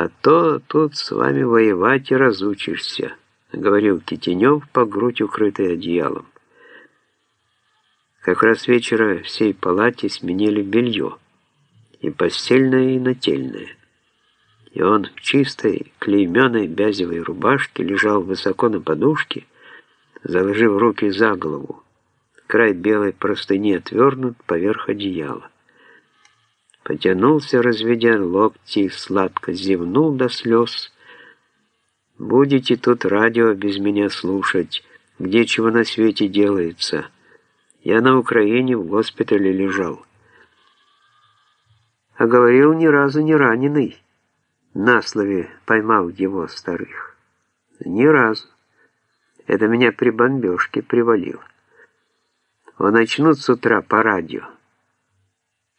«А то тут с вами воевать и разучишься», — говорил Китенев, по грудь укрытый одеялом. Как раз вечера всей палате сменили белье, и постельное, и нательное. И он в чистой, клейменной бязевой рубашке лежал высоко на подушке, заложив руки за голову. Край белой простыни отвернут поверх одеяла. Потянулся, разведя локти, сладко зевнул до слез. «Будете тут радио без меня слушать, где чего на свете делается. Я на Украине в госпитале лежал». А говорил ни разу не раненый. На слове поймал его старых. Ни разу. Это меня при бомбежке привалило. Он начнут с утра по радио.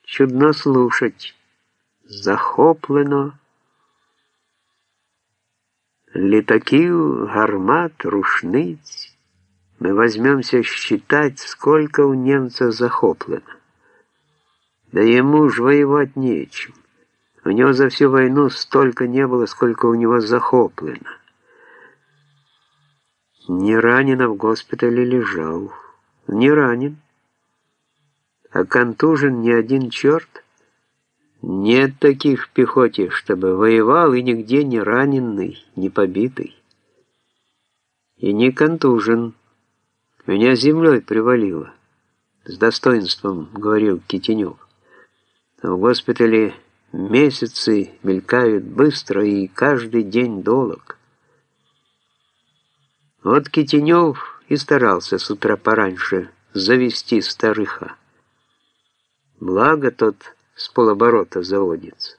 Чудно слушать. Захоплено. Літаків, гармат, рушниць. Мы возьмемся считать, сколько у немца захоплено. Да ему ж воевать нечем. У него за всю войну столько не было, сколько у него захоплено. Не ранено в госпитале лежал. Не ранен. А контужен ни один черт. Нет таких в пехоте, чтобы воевал и нигде не раненый, не побитый. И не контужен. Меня землей привалило. С достоинством говорил Китенев. В госпитале месяцы мелькают быстро, и каждый день долг. Вот Китенев и старался с утра пораньше завести старыха. Благо тот с полоборота заводится.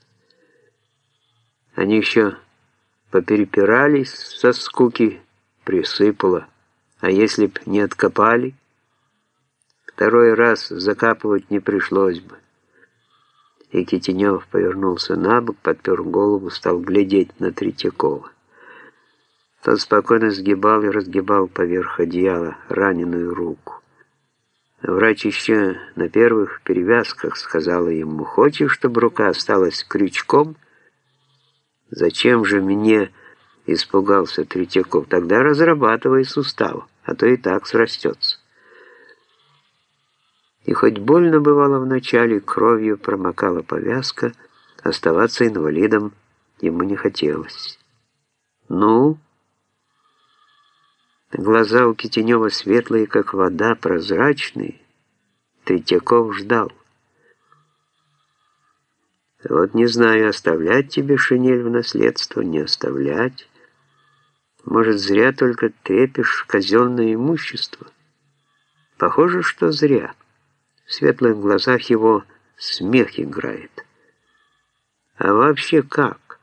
Они еще поперепирались со скуки, присыпало. А если б не откопали, второй раз закапывать не пришлось бы. И Китенев повернулся на бок, подпер голову, стал глядеть на Третьякова. Тот спокойно сгибал и разгибал поверх одеяла раненую руку. Врач еще на первых перевязках сказала ему, «Хочешь, чтобы рука осталась крючком?» «Зачем же мне?» — испугался Третьяков. «Тогда разрабатывай сустав, а то и так срастется». И хоть больно бывало вначале, кровью промокала повязка, оставаться инвалидом ему не хотелось. «Ну?» Глаза у Китенева светлые, как вода, прозрачные. Третьяков ждал. «Вот не знаю, оставлять тебе шинель в наследство, не оставлять. Может, зря только трепишь казенное имущество. Похоже, что зря». В светлых глазах его смех играет. А вообще как?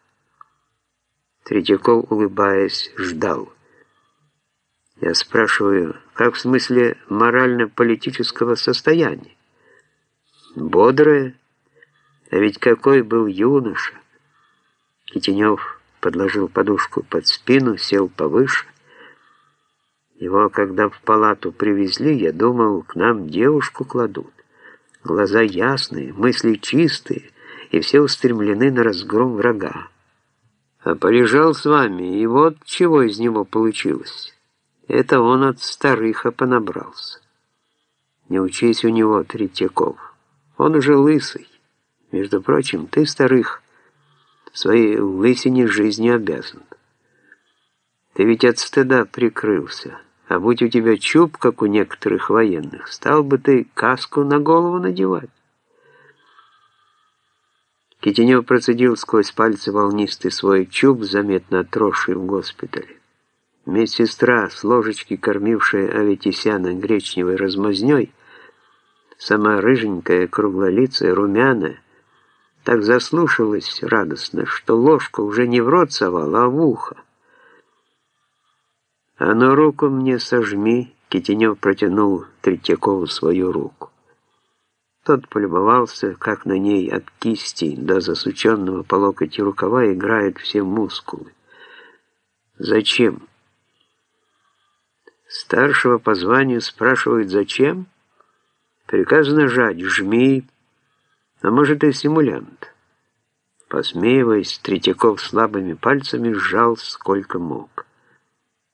Третьяков, улыбаясь, ждал. Я спрашиваю, как в смысле морально-политического состояния? Бодрое? А ведь какой был юноша! Китенев подложил подушку под спину, сел повыше, его, когда в палату привезли, я думал, к нам девушку кладут. Глаза ясные, мысли чистые, и все устремлены на разгром врага. А полежал с вами, и вот чего из него получилось. Это он от старыха понабрался. Не учись у него, Третьяков. Он уже лысый. Между прочим, ты, старых, своей лысине жизни обязан. Ты ведь от стыда прикрылся. А будь у тебя чуб, как у некоторых военных, стал бы ты каску на голову надевать. Китенев процедил сквозь пальцы волнистый свой чуб, заметно отросший в госпитале. Медсестра, с ложечки кормившая Аветисяна гречневой размазнёй, сама рыженькая, круглолицая, румяная, так заслушалась радостно, что ложку уже не в рот совала, а в ухо. «А ну руку мне сожми!» Китенев протянул Третьякову свою руку. Тот полюбовался, как на ней от кисти до засученного по локоть рукава играют все мускулы. «Зачем?» Старшего по званию спрашивают «Зачем?» Приказано жать «Жми», а может и симулянт. Посмеиваясь, Третьяков слабыми пальцами сжал сколько мог.